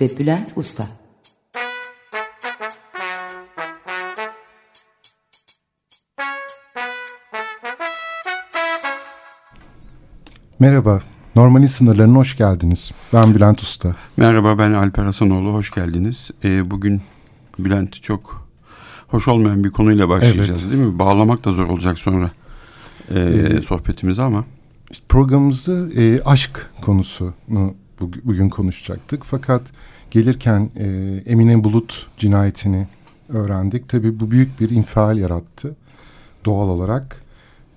ve Bülent Usta Merhaba, Normalin sınırlarına hoş geldiniz. Ben Bülent Usta. Merhaba, ben Alper Hasanoğlu, hoş geldiniz. Ee, bugün Bülent çok hoş olmayan bir konuyla başlayacağız evet. değil mi? Bağlamak da zor olacak sonra e, ee, sohbetimizi ama. Programımızda e, aşk konusunu bugün konuşacaktık. Fakat gelirken e, Emine Bulut cinayetini öğrendik. Tabii bu büyük bir infial yarattı doğal olarak.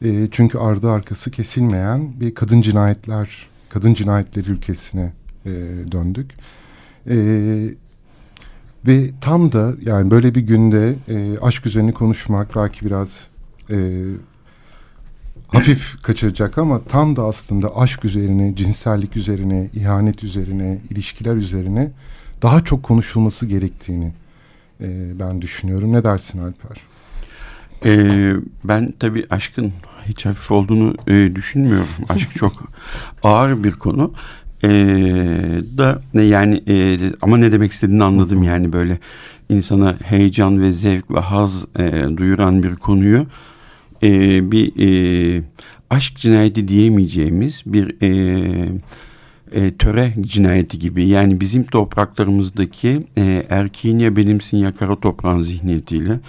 E, çünkü ardı arkası kesilmeyen bir kadın cinayetler, kadın cinayetleri ülkesine e, döndük. E, ve tam da yani böyle bir günde e, aşk üzerine konuşmak belki biraz e, hafif kaçıracak ama tam da aslında aşk üzerine, cinsellik üzerine, ihanet üzerine, ilişkiler üzerine daha çok konuşulması gerektiğini e, ben düşünüyorum. Ne dersin Alper? Ee, ben tabii aşkın hiç hafif olduğunu e, düşünmüyorum. Aşk çok ağır bir konu. Ee, da yani e, ama ne demek istediğini anladım yani böyle insana heyecan ve zevk ve haz e, duyuran bir konuyu e, bir e, aşk cinayeti diyemeyeceğimiz bir e, e, töre cinayeti gibi. Yani bizim topraklarımızdaki e, erkeğin ya benimsin ya kara toprağın zihniyetiyle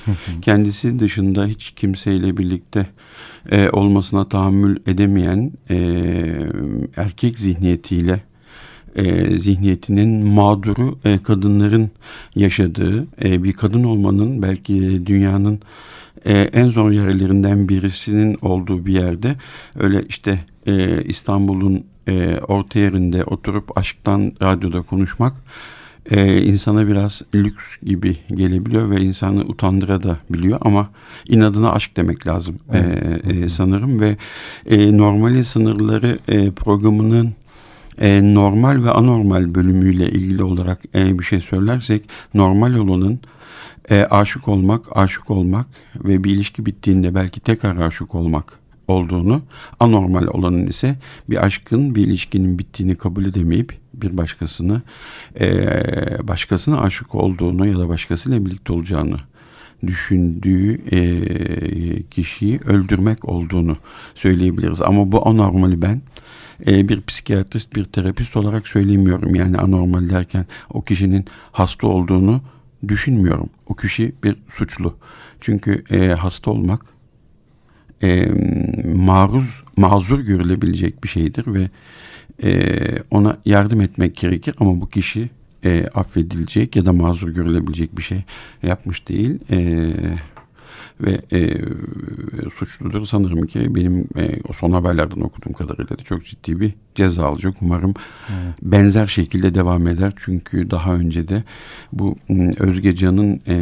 kendisi dışında hiç kimseyle birlikte e, olmasına tahammül edemeyen e, erkek zihniyetiyle e, zihniyetinin mağduru e, kadınların yaşadığı e, bir kadın olmanın belki dünyanın e, en zor yerlerinden birisinin olduğu bir yerde öyle işte e, İstanbul'un e, orta yerinde oturup aşktan radyoda konuşmak e, insana biraz lüks gibi gelebiliyor ve insanı utandıra da biliyor ama inadına aşk demek lazım e, e, sanırım ve e, normali sınırları e, programının e, normal ve anormal bölümüyle ilgili olarak e, bir şey söylersek normal olanın e, aşık olmak, aşık olmak ve bir ilişki bittiğinde belki tekrar aşık olmak olduğunu, anormal olanın ise bir aşkın, bir ilişkinin bittiğini kabul edemeyip bir başkasını, e, başkasına aşık olduğunu ya da başkasıyla birlikte olacağını düşündüğü e, kişiyi öldürmek olduğunu söyleyebiliriz. Ama bu anormali ben e, bir psikiyatrist, bir terapist olarak söylemiyorum. Yani anormal derken o kişinin hasta olduğunu düşünmüyorum. O kişi bir suçlu. Çünkü e, hasta olmak e, maruz, mazur görülebilecek bir şeydir ve e, ona yardım etmek gerekir ama bu kişi e, affedilecek ya da mazur görülebilecek bir şey yapmış değil. E, ve e, suçludur sanırım ki benim e, o son haberlerden okuduğum kadarıyla da çok ciddi bir ceza alacak. Umarım evet. benzer şekilde devam eder. Çünkü daha önce de bu Özge Can'ın e,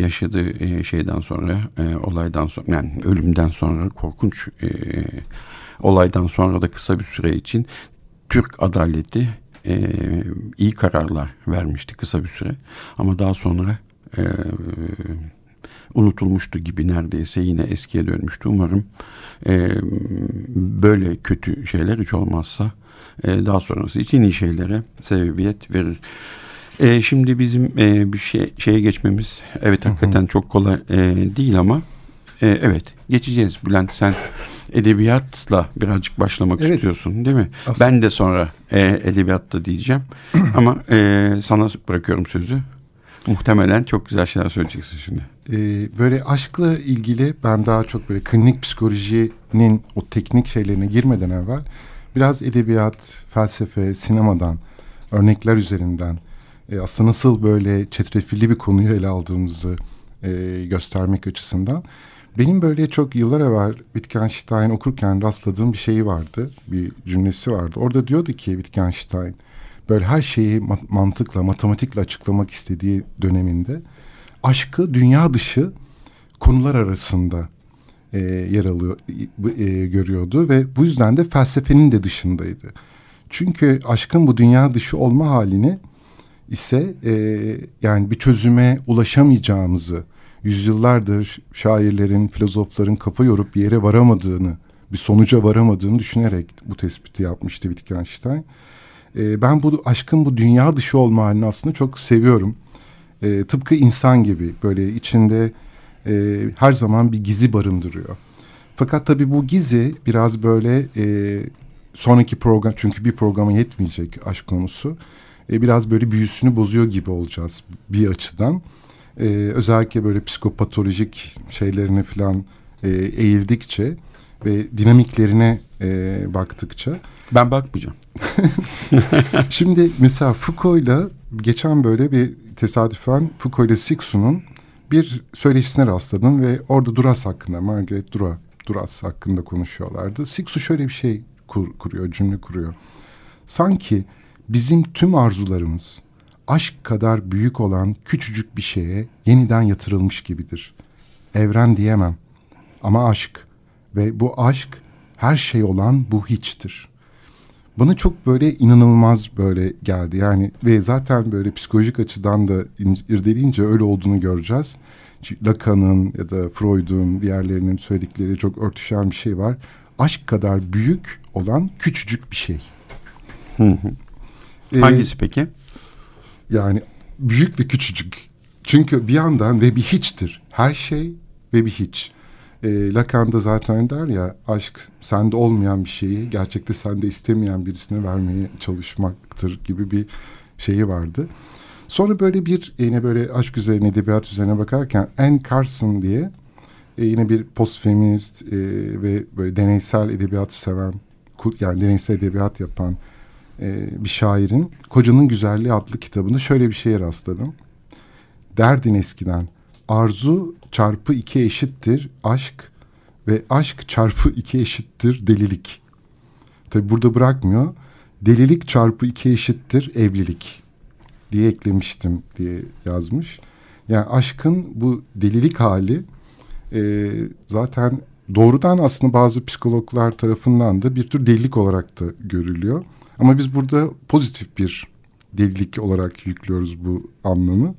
yaşadığı e, şeyden sonra e, olaydan sonra yani ölümden sonra korkunç e, olaydan sonra da kısa bir süre için Türk adaleti e, iyi kararlar vermişti kısa bir süre. Ama daha sonra e, unutulmuştu gibi neredeyse yine eskiye dönmüştü. Umarım e, böyle kötü şeyler hiç olmazsa e, daha sonrası için iyi şeylere sebebiyet verir. E, şimdi bizim e, bir şey şeye geçmemiz evet hakikaten çok kolay e, değil ama e, evet geçeceğiz Bülent sen edebiyatla birazcık başlamak evet. istiyorsun değil mi? Aslında. Ben de sonra e, edebiyatta diyeceğim ama e, sana bırakıyorum sözü. Muhtemelen çok güzel şeyler söyleyeceksin şimdi. Ee, böyle aşkla ilgili ben daha çok böyle klinik psikolojinin o teknik şeylerine girmeden evvel biraz edebiyat, felsefe, sinemadan örnekler üzerinden e, aslında nasıl böyle çetrefilli bir konuyu ele aldığımızı e, göstermek açısından benim böyle çok yıllar evvel Wittgenstein okurken rastladığım bir şeyi vardı. Bir cümlesi vardı. Orada diyordu ki Wittgenstein böyle her şeyi mantıkla, matematikle açıklamak istediği döneminde aşkı dünya dışı konular arasında e, yer alıyor, e, görüyordu ve bu yüzden de felsefenin de dışındaydı. Çünkü aşkın bu dünya dışı olma halini ise e, yani bir çözüme ulaşamayacağımızı, yüzyıllardır şairlerin, filozofların kafa yorup bir yere varamadığını, bir sonuca varamadığını düşünerek bu tespiti yapmıştı Wittgenstein. E, ben bu aşkın bu dünya dışı olma halini aslında çok seviyorum. E, tıpkı insan gibi böyle içinde e, her zaman bir gizi barındırıyor. Fakat tabii bu gizi biraz böyle e, sonraki program çünkü bir programa yetmeyecek aşk konusu. E, biraz böyle büyüsünü bozuyor gibi olacağız bir açıdan. E, özellikle böyle psikopatolojik şeylerine falan e, eğildikçe ve dinamiklerine e, baktıkça. Ben bakmayacağım. Şimdi mesela Foucault'la geçen böyle bir tesadüfen Foucault ile Sixun'un bir söyleşisine rastladım ve orada Duras hakkında, Margaret Duras, Duras hakkında konuşuyorlardı. Sixu şöyle bir şey kur, kuruyor, cümle kuruyor. Sanki bizim tüm arzularımız aşk kadar büyük olan küçücük bir şeye yeniden yatırılmış gibidir. Evren diyemem ama aşk ve bu aşk her şey olan bu hiçtir. Bana çok böyle inanılmaz böyle geldi yani ve zaten böyle psikolojik açıdan da irdeleyince öyle olduğunu göreceğiz. Lacan'ın ya da Freud'un diğerlerinin söyledikleri çok örtüşen bir şey var. Aşk kadar büyük olan küçücük bir şey. Ee, Hangisi peki? Yani büyük ve küçücük. Çünkü bir yandan ve bir hiçtir. Her şey ve bir hiç. E, Lacan da zaten der ya aşk sende olmayan bir şeyi gerçekte sende istemeyen birisine vermeye çalışmaktır gibi bir şeyi vardı. Sonra böyle bir yine böyle aşk üzerine edebiyat üzerine bakarken Anne Carson diye e, yine bir postfeminist e, ve böyle deneysel edebiyat seven yani deneysel edebiyat yapan e, bir şairin Kocanın Güzelliği adlı kitabında şöyle bir şeye rastladım. Derdin eskiden arzu çarpı iki eşittir aşk ve aşk çarpı iki eşittir delilik. Tabi burada bırakmıyor. Delilik çarpı iki eşittir evlilik diye eklemiştim diye yazmış. Yani aşkın bu delilik hali e, zaten doğrudan aslında bazı psikologlar tarafından da bir tür delilik olarak da görülüyor. Ama biz burada pozitif bir delilik olarak yüklüyoruz bu anlamı.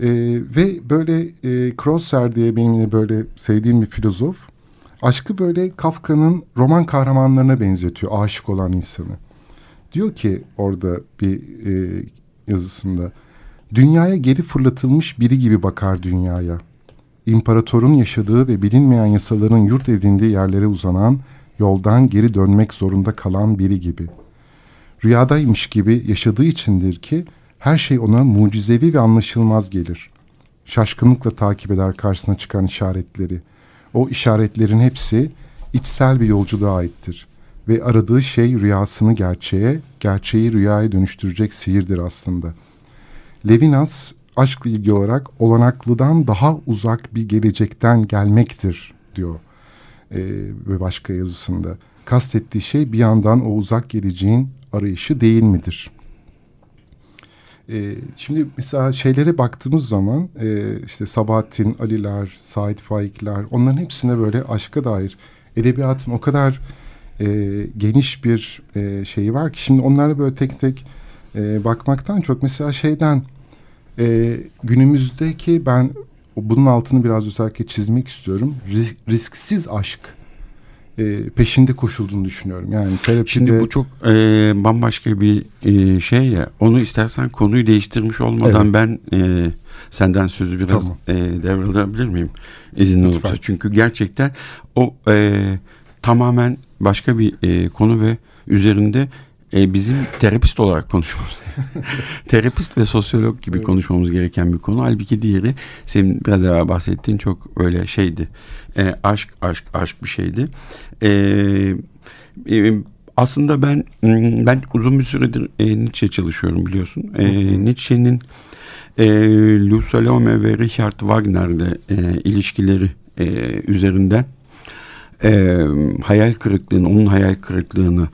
E, ve böyle e, Crosser diye benim yine böyle sevdiğim bir filozof aşkı böyle Kafka'nın roman kahramanlarına benzetiyor aşık olan insanı. Diyor ki orada bir e, yazısında dünyaya geri fırlatılmış biri gibi bakar dünyaya. İmparatorun yaşadığı ve bilinmeyen yasaların yurt edindiği yerlere uzanan yoldan geri dönmek zorunda kalan biri gibi. Rüyadaymış gibi yaşadığı içindir ki her şey ona mucizevi ve anlaşılmaz gelir. Şaşkınlıkla takip eder karşısına çıkan işaretleri. O işaretlerin hepsi içsel bir yolculuğa aittir. Ve aradığı şey rüyasını gerçeğe, gerçeği rüyaya dönüştürecek sihirdir aslında. Levinas aşkla ilgili olarak olanaklıdan daha uzak bir gelecekten gelmektir diyor ee, ve başka yazısında. Kastettiği şey bir yandan o uzak geleceğin arayışı değil midir? E, şimdi mesela şeylere baktığımız zaman e, işte Sabahattin Aliler, Said Faikler onların hepsine böyle aşka dair edebiyatın o kadar e, geniş bir e, şeyi var ki şimdi onlara böyle tek tek e, bakmaktan çok mesela şeyden e, günümüzdeki ben bunun altını biraz özellikle çizmek istiyorum. Risk, risksiz aşk e, peşinde koşulduğunu düşünüyorum. Yani terapide... Şimdi bu çok e, bambaşka bir e, şey ya. Onu istersen konuyu değiştirmiş olmadan evet. ben e, senden sözü biraz tamam. e, devralabilir miyim? İzin olursa. Çünkü gerçekten o e, tamamen başka bir e, konu ve üzerinde e, bizim terapist olarak konuşmamız. terapist ve sosyolog gibi evet. konuşmamız gereken bir konu. Halbuki diğeri senin biraz evvel bahsettiğin çok öyle şeydi. E, aşk, aşk, aşk bir şeydi. E, e, aslında ben ben uzun bir süredir e, Nietzsche çalışıyorum biliyorsun. E, Nietzsche'nin e, Lou Salome ve Richard Wagner'le e, ilişkileri e, üzerinden e, hayal kırıklığını, onun hayal kırıklığını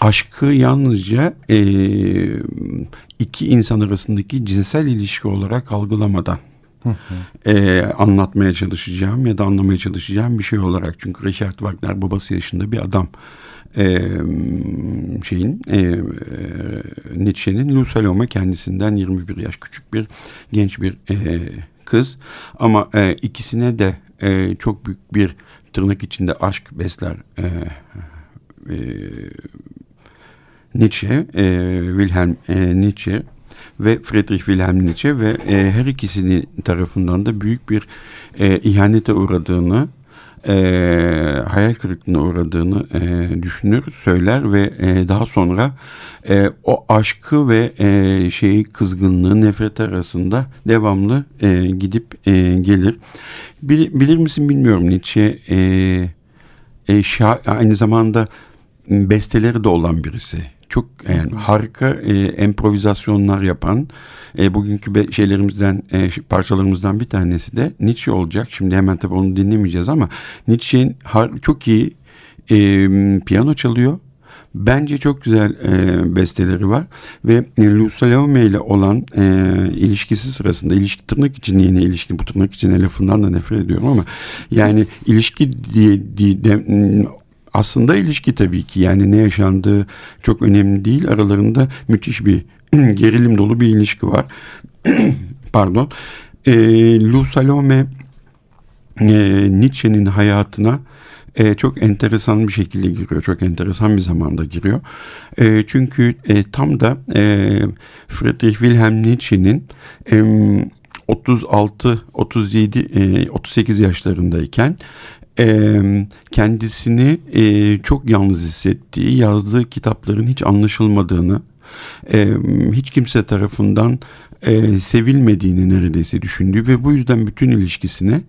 aşkı yalnızca e, iki insan arasındaki cinsel ilişki olarak algılamadan e, anlatmaya çalışacağım ya da anlamaya çalışacağım bir şey olarak. Çünkü Richard Wagner babası yaşında bir adam. E, şeyin e, e, Nietzsche'nin Lou Salome kendisinden 21 yaş küçük bir genç bir e, kız ama e, ikisine de e, çok büyük bir tırnak içinde aşk besler e, e, Nietzsche, e, Wilhelm e, Nietzsche ve Friedrich Wilhelm Nietzsche ve e, her ikisinin tarafından da büyük bir e, ihanete uğradığını, e, hayal kırıklığına uğradığını e, düşünür, söyler ve e, daha sonra e, o aşkı ve e, şeyi kızgınlığı, nefret arasında devamlı e, gidip e, gelir. Bil, bilir misin bilmiyorum Nietzsche e, e, şa, aynı zamanda besteleri de olan birisi çok yani harika e, improvizasyonlar yapan e, bugünkü be, şeylerimizden e, parçalarımızdan bir tanesi de Nietzsche olacak. Şimdi hemen tabii onu dinlemeyeceğiz ama Nietzsche'nin çok iyi e, piyano çalıyor. Bence çok güzel e, besteleri var ve e, Lusalome ile olan e, ilişkisi sırasında ilişki tırnak için yeni ilişki bu tırnak için lafından da nefret ediyorum ama yani ilişki diye, diye de, aslında ilişki tabii ki yani ne yaşandığı çok önemli değil. Aralarında müthiş bir gerilim dolu bir ilişki var. Pardon. E, Lou Salome e, Nietzsche'nin hayatına e, çok enteresan bir şekilde giriyor. Çok enteresan bir zamanda giriyor. E, çünkü e, tam da e, Friedrich Wilhelm Nietzsche'nin e, 36, 37, e, 38 yaşlarındayken e, kendisini e, çok yalnız hissettiği, yazdığı kitapların hiç anlaşılmadığını, e, hiç kimse tarafından e, sevilmediğini neredeyse düşündüğü ve bu yüzden bütün ilişkisine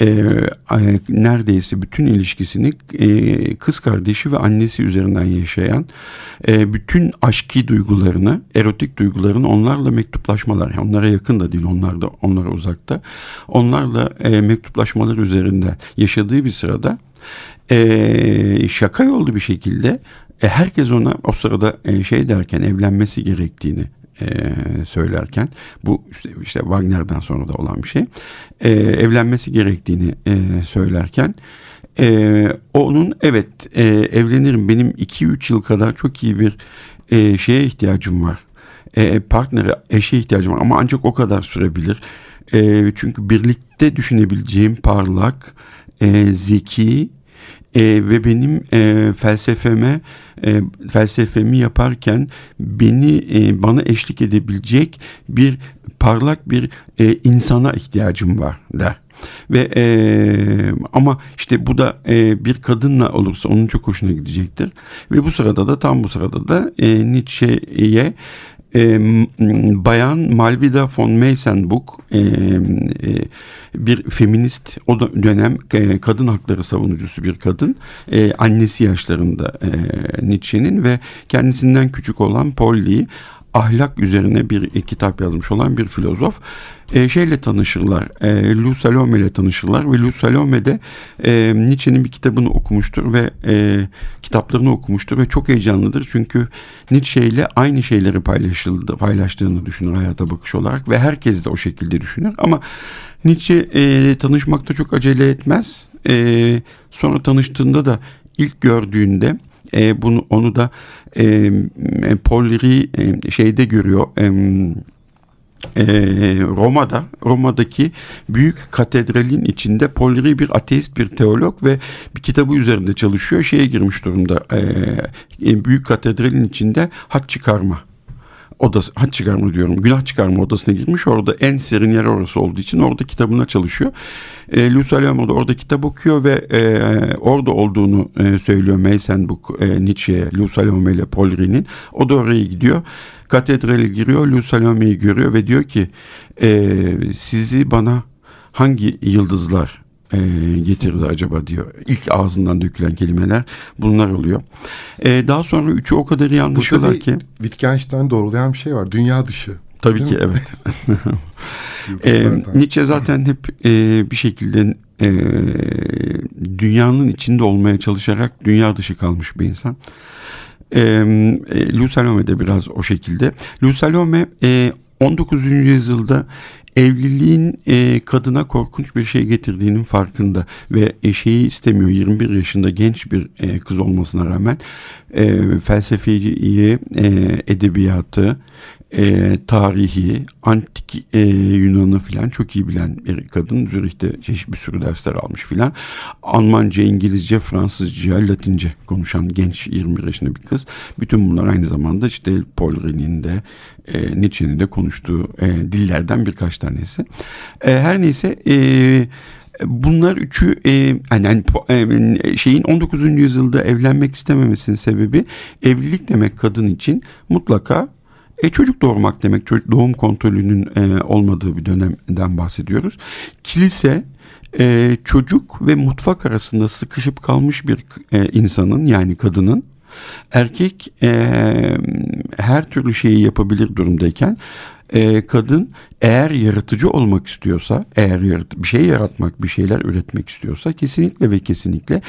e, neredeyse bütün ilişkisini e, kız kardeşi ve annesi üzerinden yaşayan e, bütün aşki duygularını, erotik duygularını onlarla mektuplaşmalar, yani onlara yakın da değil, onlar da onlara uzakta, onlarla e, mektuplaşmalar üzerinde yaşadığı bir sırada e, şaka yollu bir şekilde e, herkes ona o sırada e, şey derken evlenmesi gerektiğini e, söylerken bu işte, işte Wagner'dan sonra da olan bir şey. E, evlenmesi gerektiğini e, söylerken e, onun evet e, evlenirim benim 2-3 yıl kadar çok iyi bir e, şeye ihtiyacım var. E, partnere eşe ihtiyacım var ama ancak o kadar sürebilir. E, çünkü birlikte düşünebileceğim parlak e, zeki e, ve benim e, felsefeme e, felsefemi yaparken beni e, bana eşlik edebilecek bir parlak bir e, insana ihtiyacım var der. Ve e, ama işte bu da e, bir kadınla olursa onun çok hoşuna gidecektir. Ve bu sırada da tam bu sırada da e, Nietzsche'ye e, Bayan Malvida von Meysenbuk e, e, bir feminist o da dönem e, kadın hakları savunucusu bir kadın e, annesi yaşlarında e, Nietzsche'nin ve kendisinden küçük olan Polly'yi ahlak üzerine bir e, kitap yazmış olan bir filozof e, şeyle tanışırlar. E, Lou Salome ile tanışırlar ve Lou Salome de e, Nietzsche'nin bir kitabını okumuştur ve e, kitaplarını okumuştur ve çok heyecanlıdır. Çünkü Nietzsche ile aynı şeyleri paylaşıldı, paylaştığını düşünür hayata bakış olarak ve herkes de o şekilde düşünür. Ama Nietzsche e, tanışmakta çok acele etmez. E, sonra tanıştığında da ilk gördüğünde e, bunu onu da e, Paul Riry e, şeyde görüyor. E, e, Roma'da, Roma'daki büyük katedralin içinde Paul Riry bir ateist bir teolog ve bir kitabı üzerinde çalışıyor. Şeye girmiş durumda. E, büyük katedralin içinde hat çıkarma odası, haç çıkarma diyorum, günah çıkarma odasına girmiş. Orada en serin yer orası olduğu için orada kitabına çalışıyor. E, Luce Alamo da orada kitap okuyor ve e, orada olduğunu e, söylüyor Meysenbuk e, Nietzsche'ye, Luce Alamo ile Paul Ri'nin. O da oraya gidiyor. Katedrale giriyor, Luce Alamo'yu görüyor ve diyor ki e, sizi bana hangi yıldızlar e, getirdi acaba diyor. İlk ağzından dökülen kelimeler bunlar oluyor. E, daha sonra üçü o kadar iyi anlaşıyorlar ki. Wittgenstein doğrulayan bir şey var. Dünya dışı. Tabii ki mi? evet. e, Nietzsche zaten hep e, bir şekilde e, dünyanın içinde olmaya çalışarak dünya dışı kalmış bir insan. E, e, Lou Salome de biraz o şekilde. Lou Salome e, 19. yüzyılda evliliğin e, kadına korkunç bir şey getirdiğinin farkında ve e, şeyi istemiyor 21 yaşında genç bir e, kız olmasına rağmen e, felsefeyi, e, edebiyatı, e, tarihi, antik e, Yunan'ı filan çok iyi bilen bir kadın. Zürih'te çeşitli bir sürü dersler almış filan. Almanca, İngilizce, Fransızca, Latince konuşan genç 21 yaşında bir kız. Bütün bunlar aynı zamanda işte Paul René'nin de e, Nietzsche'nin de konuştuğu e, dillerden birkaç tanesi. E, her neyse... E, Bunlar üçü e, yani, e, şeyin 19. yüzyılda evlenmek istememesinin sebebi evlilik demek kadın için mutlaka e, çocuk doğurmak demek çocuk doğum kontrolünün e, olmadığı bir dönemden bahsediyoruz. Kilise e, çocuk ve mutfak arasında sıkışıp kalmış bir e, insanın yani kadının erkek e, her türlü şeyi yapabilir durumdayken e, kadın eğer yaratıcı olmak istiyorsa, eğer yarat bir şey yaratmak, bir şeyler üretmek istiyorsa kesinlikle ve kesinlikle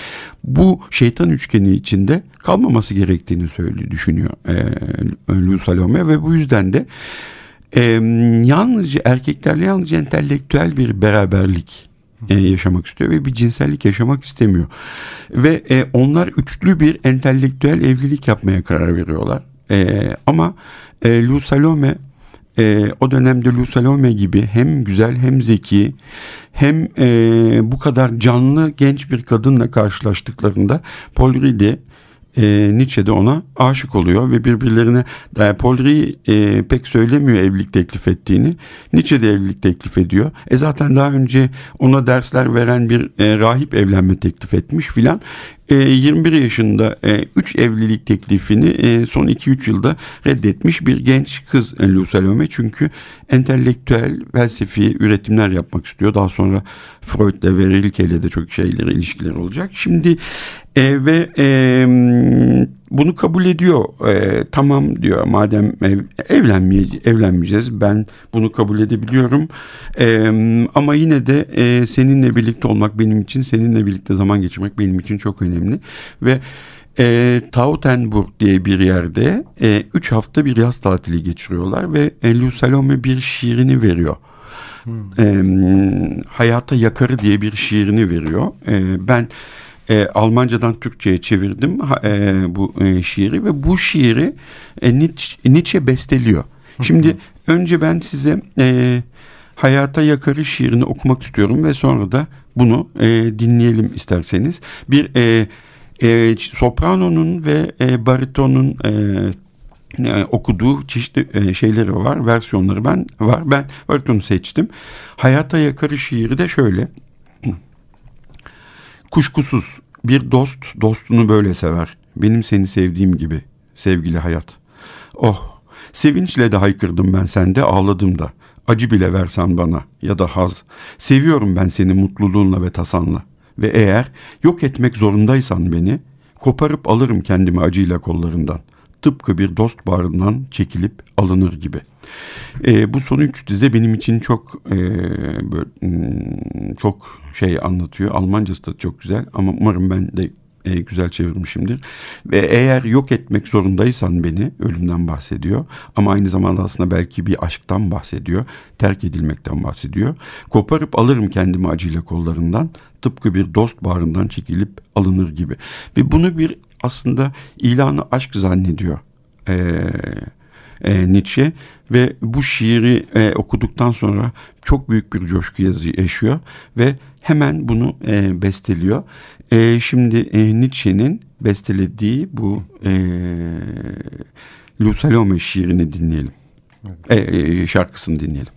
bu şeytan üçgeni içinde kalmaması gerektiğini söylüyor, düşünüyor e, Lou Salome ve bu yüzden de e, yalnızca erkeklerle yalnızca entelektüel bir beraberlik e, yaşamak istiyor ve bir cinsellik yaşamak istemiyor. Ve e, onlar üçlü bir entelektüel evlilik yapmaya karar veriyorlar. E, ama e, Lou Salome e, o dönemde Lou Salome gibi hem güzel hem zeki hem e, bu kadar canlı genç bir kadınla karşılaştıklarında Paul Ride'e e, Nietzsche de ona aşık oluyor ve birbirlerine e, Paul Riet e, pek söylemiyor evlilik teklif ettiğini. Nietzsche de evlilik teklif ediyor. E zaten daha önce ona dersler veren bir e, rahip evlenme teklif etmiş filan. 21 ee, yaşında 3 e, evlilik teklifini e, son 2-3 yılda reddetmiş bir genç kız e, Lou Salome. Çünkü entelektüel, felsefi üretimler yapmak istiyor. Daha sonra Freud'le ve Rilke ile de çok şeyleri, ilişkiler olacak. Şimdi e, ve e, bunu kabul ediyor. E, tamam diyor madem ev, evlenmeyeceğiz, evlenmeyeceğiz ben bunu kabul edebiliyorum. E, ama yine de e, seninle birlikte olmak benim için, seninle birlikte zaman geçirmek benim için çok önemli. Ve e, Tautenburg diye bir yerde 3 e, hafta bir yaz tatili geçiriyorlar ve Lou Salome bir şiirini veriyor. Hmm. E, Hayata Yakarı diye bir şiirini veriyor. E, ben e, Almancadan Türkçe'ye çevirdim e, bu e, şiiri ve bu şiiri e, Nietzsche, Nietzsche besteliyor. Şimdi önce ben size e, Hayata Yakarı şiirini okumak istiyorum ve sonra da bunu e, dinleyelim isterseniz. Bir e, e, sopranonun ve e, baritonun e, e, okuduğu çeşitli e, şeyleri var, versiyonları ben var. Ben baritonu seçtim. Hayata Yakarı şiiri de şöyle. Kuşkusuz bir dost dostunu böyle sever. Benim seni sevdiğim gibi sevgili hayat. Oh sevinçle de haykırdım ben sende ağladım da. Acı bile versen bana ya da haz. Seviyorum ben seni mutluluğunla ve tasanla. Ve eğer yok etmek zorundaysan beni koparıp alırım kendimi acıyla kollarından. Tıpkı bir dost bağrından çekilip alınır gibi. E, bu son üç dize benim için çok e, böyle, hmm, çok şey anlatıyor. Almancası da çok güzel ama umarım ben de e, güzel çevirmişimdir. Ve eğer yok etmek zorundaysan beni ölümden bahsediyor. Ama aynı zamanda aslında belki bir aşktan bahsediyor. Terk edilmekten bahsediyor. Koparıp alırım kendimi acıyla kollarından. Tıpkı bir dost bağrından çekilip alınır gibi. Ve bunu bir aslında ilanı aşk zannediyor. Eee e, Nietzsche ve bu şiiri e, okuduktan sonra çok büyük bir coşku yaşıyor ve hemen bunu e, besteliyor. E, şimdi e, Nietzsche'nin bestelediği bu e, Lou Salome şiirini dinleyelim. Evet. E, e, şarkısını dinleyelim.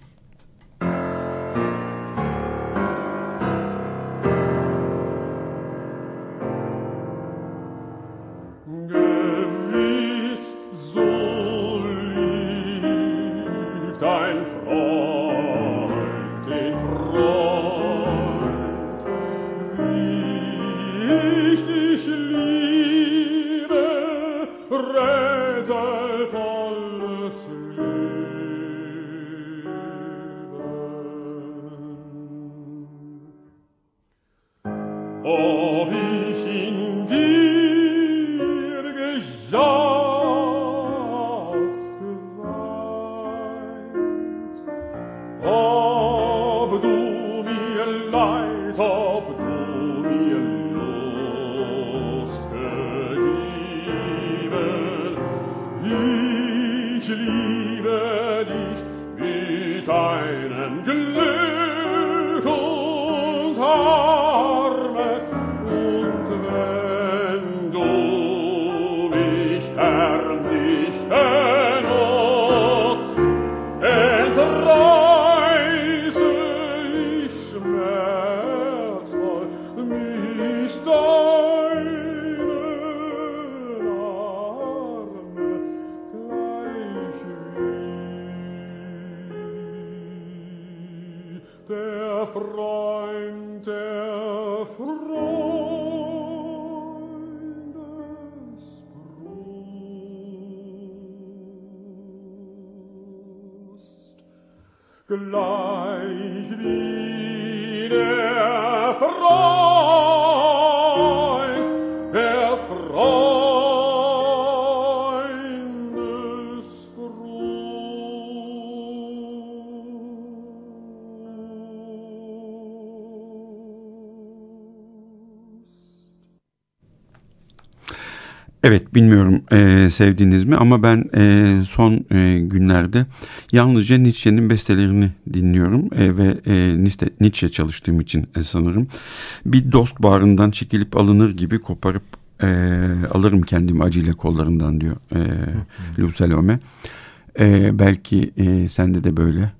Bilmiyorum e, sevdiğiniz mi ama ben e, son e, günlerde yalnızca Nietzsche'nin bestelerini dinliyorum e, ve e, Nietzsche çalıştığım için e, sanırım bir dost bağrından çekilip alınır gibi koparıp e, alırım kendimi acıyla kollarından diyor e, Lusalome. E, belki e, sende de böyle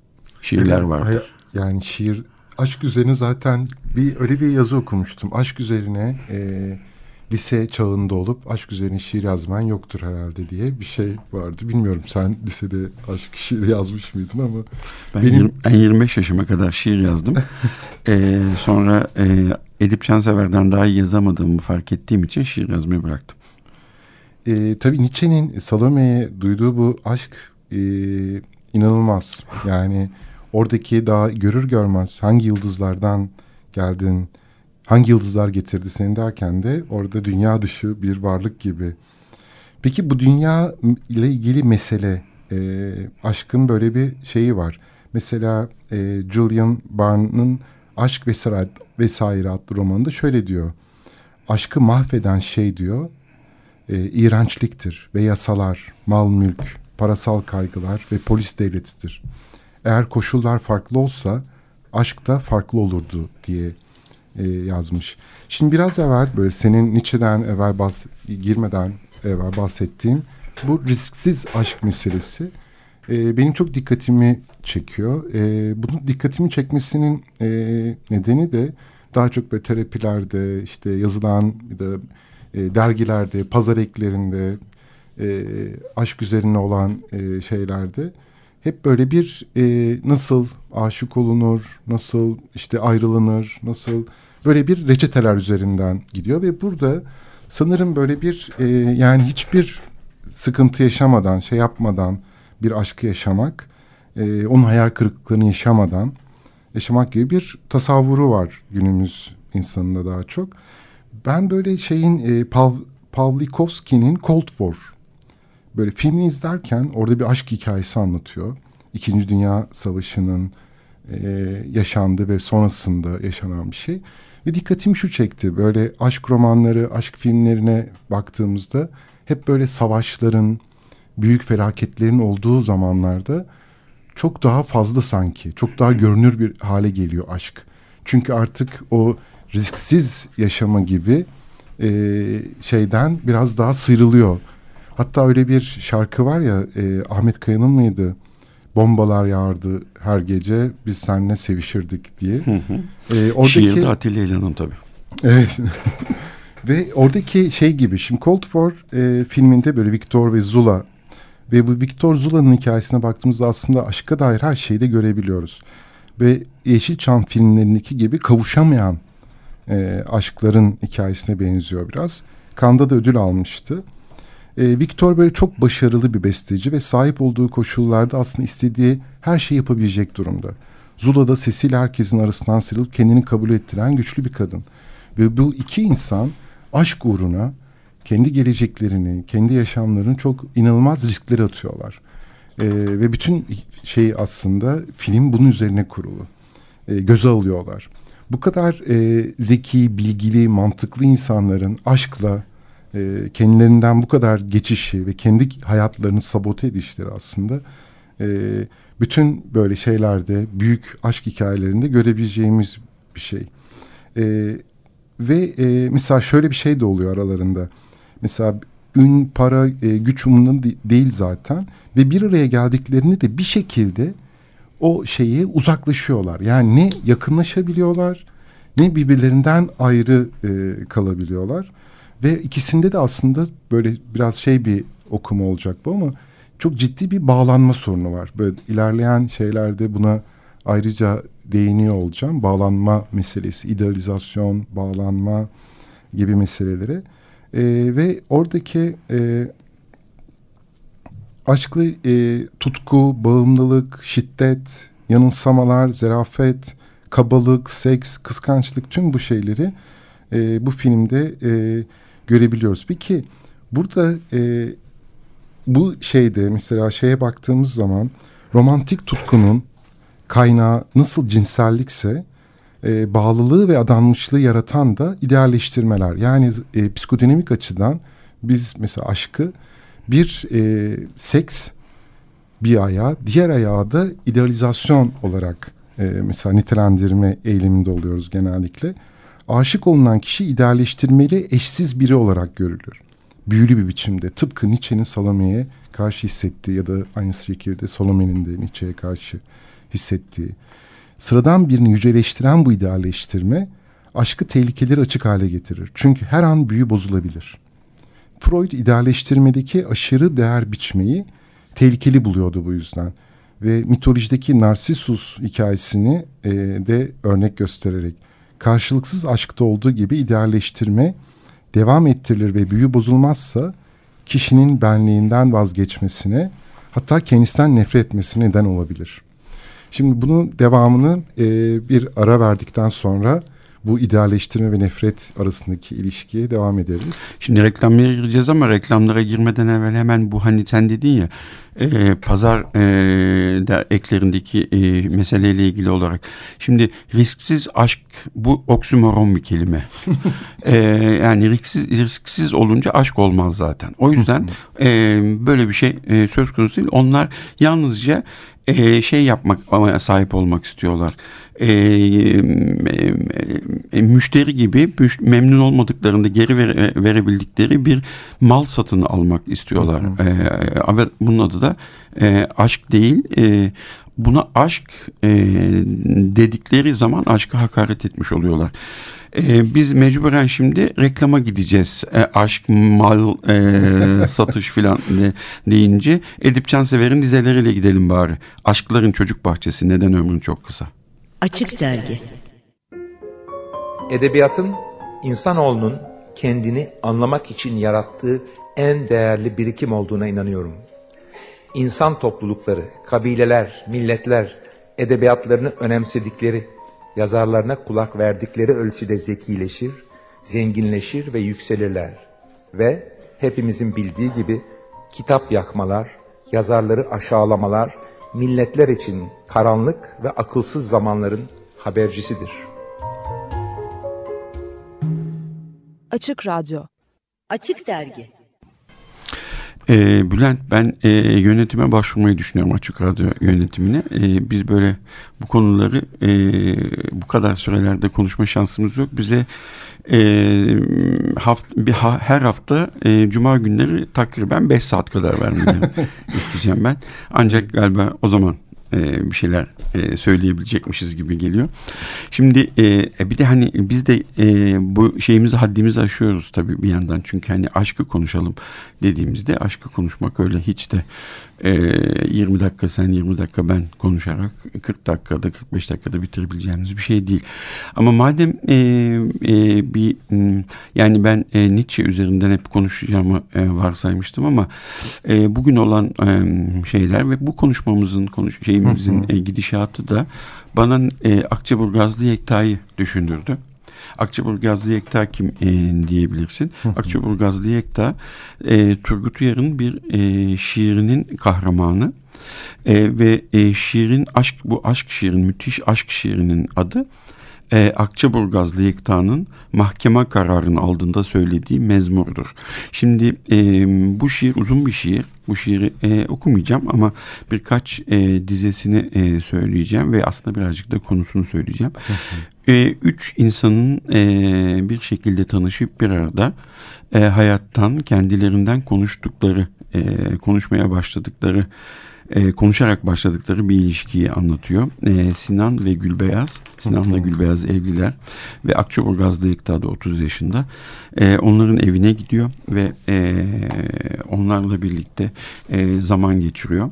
şiirler vardır. Yani şiir aşk üzerine zaten bir öyle bir yazı okumuştum. Aşk üzerine e, lise çağında olup aşk üzerine şiir yazman yoktur herhalde diye bir şey vardı. Bilmiyorum sen lisede aşk şiiri yazmış mıydın ama ben, benim... 20, ben 25 yaşıma kadar şiir yazdım. ee, sonra e, Edip Cansever'den daha iyi yazamadığımı fark ettiğim için şiir yazmayı bıraktım. Ee, tabii Nietzsche'nin Salome'ye duyduğu bu aşk e, inanılmaz. Yani oradaki daha görür görmez hangi yıldızlardan geldin, hangi yıldızlar getirdi seni derken de orada dünya dışı bir varlık gibi. Peki bu dünya ile ilgili mesele e, aşkın böyle bir şeyi var. Mesela e, Julian Barnes'ın Aşk Vesaire, Vesaire adlı romanında şöyle diyor. Aşkı mahveden şey diyor e, iğrençliktir ve yasalar, mal mülk, parasal kaygılar ve polis devletidir. Eğer koşullar farklı olsa aşk da farklı olurdu diye e, yazmış. Şimdi biraz evvel böyle senin Nietzsche'den evvel bahs girmeden evvel bahsettiğim bu risksiz aşk meselesi e, benim çok dikkatimi çekiyor. E, bunun dikkatimi çekmesinin e, nedeni de daha çok böyle terapilerde işte yazılan ya da e, dergilerde, pazar eklerinde e, aşk üzerine olan e, şeylerde hep böyle bir e, nasıl aşık olunur, nasıl işte ayrılınır, nasıl böyle bir reçeteler üzerinden gidiyor ve burada sanırım böyle bir e, yani hiçbir sıkıntı yaşamadan, şey yapmadan bir aşkı yaşamak, e, onun hayal kırıklıklarını yaşamadan yaşamak gibi bir tasavvuru var günümüz insanında daha çok. Ben böyle şeyin e, Pav, Pavlikovski'nin Cold War böyle filmini izlerken orada bir aşk hikayesi anlatıyor. İkinci Dünya Savaşı'nın e, yaşandığı ve sonrasında yaşanan bir şey. Ve dikkatimi şu çekti. Böyle aşk romanları, aşk filmlerine baktığımızda hep böyle savaşların, büyük felaketlerin olduğu zamanlarda çok daha fazla sanki, çok daha görünür bir hale geliyor aşk. Çünkü artık o risksiz yaşama gibi e, şeyden biraz daha sıyrılıyor. Hatta öyle bir şarkı var ya e, Ahmet Kaya'nın mıydı? Bombalar yağardı her gece biz seninle sevişirdik diye. Hı hı. Ee, oradaki... Şiirde Atilla İlhan'ın tabii. Evet. ve oradaki şey gibi şimdi Cold War e, filminde böyle Victor ve Zula ve bu Victor Zula'nın hikayesine baktığımızda aslında aşka dair her şeyi de görebiliyoruz. Ve Yeşilçam filmlerindeki gibi kavuşamayan e, aşkların hikayesine benziyor biraz. Kanda da ödül almıştı. E, Victor böyle çok başarılı bir besteci ve sahip olduğu koşullarda aslında istediği her şeyi yapabilecek durumda. Zula da sesiyle herkesin arasından sıyrılıp kendini kabul ettiren güçlü bir kadın. Ve bu iki insan aşk uğruna kendi geleceklerini, kendi yaşamlarını çok inanılmaz riskleri atıyorlar. Ee, ve bütün şey aslında film bunun üzerine kurulu. Ee, göze alıyorlar. Bu kadar e, zeki, bilgili, mantıklı insanların aşkla e, kendilerinden bu kadar geçişi ve kendi hayatlarını sabote edişleri aslında e, bütün böyle şeylerde büyük aşk hikayelerinde görebileceğimiz bir şey. E, ve e, mesela şöyle bir şey de oluyor aralarında. Mesela ün, para, e, güç umurunda değil zaten ve bir araya geldiklerini de bir şekilde o şeye uzaklaşıyorlar. Yani ne yakınlaşabiliyorlar ne birbirlerinden ayrı e, kalabiliyorlar. Ve ikisinde de aslında böyle biraz şey bir okuma olacak bu ama çok ciddi bir bağlanma sorunu var. Böyle ilerleyen şeylerde buna ayrıca değiniyor olacağım. Bağlanma meselesi, idealizasyon, bağlanma gibi meselelere. E, ve oradaki e, aşklı e, tutku, bağımlılık, şiddet, yanılsamalar, zerafet, kabalık, seks, kıskançlık tüm bu şeyleri e, bu filmde e, görebiliyoruz. Peki burada e, bu şeyde mesela şeye baktığımız zaman romantik tutkunun kaynağı nasıl cinsellikse e, bağlılığı ve adanmışlığı yaratan da idealleştirmeler. Yani e, psikodinamik açıdan biz mesela aşkı bir e, seks bir ayağı, diğer ayağı da idealizasyon olarak e, mesela nitelendirme eğiliminde oluyoruz genellikle. Aşık olunan kişi idealleştirmeli eşsiz biri olarak görülür. Büyülü bir biçimde tıpkı Nietzsche'nin Salome'ye karşı hissettiği ya da aynı şekilde Salome'nin de Nietzsche'ye karşı hissettiği. Sıradan birini yüceleştiren bu idealleştirme aşkı tehlikeleri açık hale getirir. Çünkü her an büyü bozulabilir. Freud idealleştirmedeki aşırı değer biçmeyi tehlikeli buluyordu bu yüzden. Ve mitolojideki Narsisus hikayesini e, de örnek göstererek karşılıksız aşkta olduğu gibi idealleştirme devam ettirilir ve büyü bozulmazsa kişinin benliğinden vazgeçmesine hatta kendisinden nefret etmesine neden olabilir. Şimdi bunun devamını e, bir ara verdikten sonra bu idealleştirme ve nefret arasındaki ilişkiye devam ederiz. Şimdi reklamlara gireceğiz ama reklamlara girmeden evvel hemen bu hani sen dedin ya e, pazar e, da eklerindeki e, meseleyle ilgili olarak. Şimdi risksiz aşk bu oksimoron bir kelime. e, yani risksiz, risksiz olunca aşk olmaz zaten. O yüzden e, böyle bir şey e, söz konusu değil. Onlar yalnızca e, şey yapmak ama sahip olmak istiyorlar. E, e, e, müşteri gibi memnun olmadıklarında geri vere, verebildikleri bir mal satın almak istiyorlar. E, ve bunun adı da e, aşk değil. E, buna aşk e, dedikleri zaman aşka hakaret etmiş oluyorlar. E, biz mecburen şimdi reklama gideceğiz. E, aşk, mal, e, satış filan de, deyince Edip Cansever'in dizeleriyle gidelim bari. Aşkların çocuk bahçesi neden ömrün çok kısa. Açık Dergi Edebiyatın insanoğlunun kendini anlamak için yarattığı en değerli birikim olduğuna inanıyorum. İnsan toplulukları, kabileler, milletler edebiyatlarını önemsedikleri yazarlarına kulak verdikleri ölçüde zekileşir, zenginleşir ve yükselirler. Ve hepimizin bildiği gibi kitap yakmalar, yazarları aşağılamalar, milletler için karanlık ve akılsız zamanların habercisidir. Açık Radyo Açık Dergi e, Bülent ben e, yönetime başvurmayı düşünüyorum Açık Radyo yönetimine. E, biz böyle bu konuları e, bu kadar sürelerde konuşma şansımız yok. Bize e, haft, bir, ha, her hafta e, cuma günleri takriben 5 saat kadar vermeyi isteyeceğim ben. Ancak galiba o zaman e, bir şeyler e, söyleyebilecekmişiz gibi geliyor. Şimdi e, bir de hani biz de bu şeyimizi haddimizi aşıyoruz tabii bir yandan. Çünkü hani aşkı konuşalım dediğimizde aşkı konuşmak öyle hiç de e, ee, 20 dakika sen 20 dakika ben konuşarak 40 dakikada 45 dakikada bitirebileceğimiz bir şey değil. Ama madem bir yani ben Nietzsche üzerinden hep konuşacağımı e, varsaymıştım ama bugün olan şeyler ve bu konuşmamızın konuş şeyimizin e, gidişatı da bana e, Akçaburgazlı Yekta'yı düşündürdü. Akçaburgazlı Yekta kim e, diyebilirsin. Akçaburgazlı Yekta e, Turgut Uyar'ın bir e, şiirinin kahramanı. E, ve e, şiirin aşk bu aşk şiirin müthiş aşk şiirinin adı e, Akçaburgazlı Yekta'nın mahkeme kararını aldığında söylediği mezmurdur. Şimdi e, bu şiir uzun bir şiir. Bu şiiri e, okumayacağım ama birkaç e, dizesini e, söyleyeceğim ve aslında birazcık da konusunu söyleyeceğim. e, üç insanın e, bir şekilde tanışıp bir arada e, hayattan kendilerinden konuştukları, e, konuşmaya başladıkları e, konuşarak başladıkları bir ilişkiyi anlatıyor. E, Sinan ve Gülbeyaz, Sinan'la Gülbeyaz evliler ve Akçaburgaz'da Yıkta'da 30 yaşında. E, onların evine gidiyor ve e, onlarla birlikte e, zaman geçiriyor.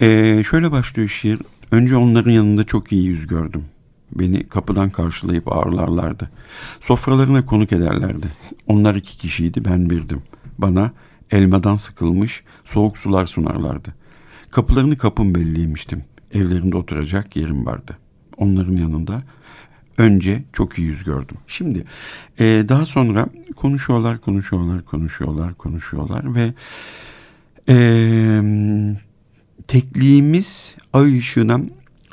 E, şöyle başlıyor şiir. Önce onların yanında çok iyi yüz gördüm. Beni kapıdan karşılayıp ağırlarlardı. Sofralarına konuk ederlerdi. Onlar iki kişiydi, ben birdim. Bana elmadan sıkılmış soğuk sular sunarlardı. Kapılarını kapım belliymiştim. Evlerinde oturacak yerim vardı. Onların yanında önce çok iyi yüz gördüm. Şimdi e, daha sonra konuşuyorlar, konuşuyorlar, konuşuyorlar, konuşuyorlar ve e, tekliğimiz ay ışığına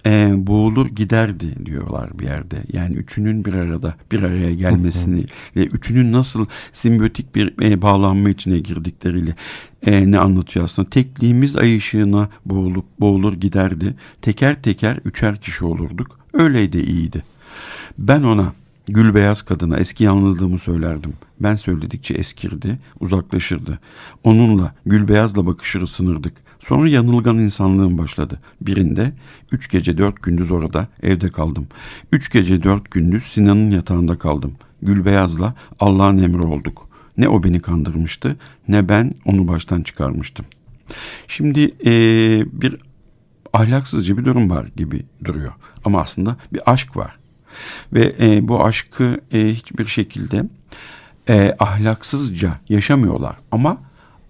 e, boğulur giderdi diyorlar bir yerde. Yani üçünün bir arada bir araya gelmesini ve üçünün nasıl simbiyotik bir e, bağlanma içine girdikleriyle e, ne anlatıyor aslında. Tekliğimiz ay ışığına boğulup boğulur giderdi. Teker teker üçer kişi olurduk. Öyleydi iyiydi. Ben ona Gül beyaz kadına eski yalnızlığımı söylerdim. Ben söyledikçe eskirdi, uzaklaşırdı. Onunla gül beyazla bakışır ısınırdık. Sonra yanılgan insanlığım başladı. Birinde üç gece dört gündüz orada evde kaldım. Üç gece dört gündüz Sinan'ın yatağında kaldım. Gülbeyaz'la Allah'ın emri olduk. Ne o beni kandırmıştı ne ben onu baştan çıkarmıştım. Şimdi ee, bir ahlaksızca bir durum var gibi duruyor. Ama aslında bir aşk var. Ve e, bu aşkı e, hiçbir şekilde e, ahlaksızca yaşamıyorlar. Ama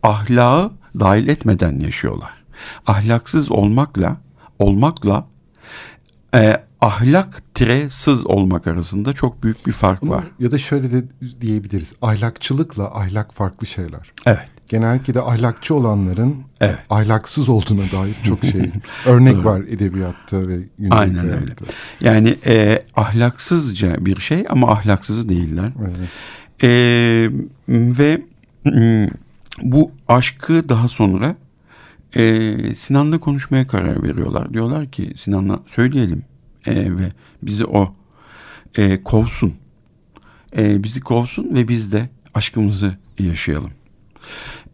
ahlakı dahil etmeden yaşıyorlar. Ahlaksız olmakla olmakla e, ahlak tire sız olmak arasında çok büyük bir fark var. Ya da şöyle de diyebiliriz. Ahlakçılıkla ahlak farklı şeyler. Evet. Genellikle de ahlakçı olanların evet. ahlaksız olduğuna dair çok şey örnek var edebiyatta ve günlük Aynen hayatta. öyle. Yani e, ahlaksızca bir şey ama ahlaksızı değiller. Evet. E, ve bu aşkı daha sonra e, Sinan'la konuşmaya karar veriyorlar. Diyorlar ki Sinan'la söyleyelim e, ve bizi o e, kovsun. E, bizi kovsun ve biz de aşkımızı yaşayalım.